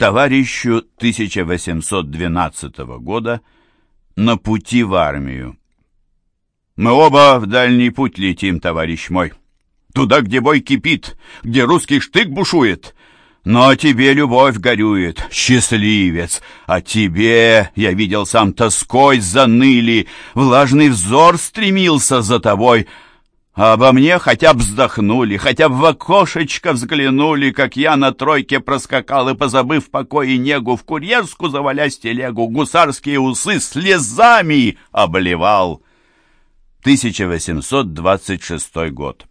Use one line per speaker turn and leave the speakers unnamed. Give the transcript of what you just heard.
товарищу 1812 года на пути в армию. Мы оба в дальний путь летим, товарищ мой. Туда, где бой кипит, где русский штык бушует. Но тебе любовь горюет, счастливец, а тебе, я видел сам, тоской заныли, влажный взор стремился за тобой, а обо мне хотя бы вздохнули, хотя бы в окошечко взглянули, как я на тройке проскакал и, позабыв покой и негу, в курьерску завалясь телегу, гусарские усы слезами обливал. 1826 год.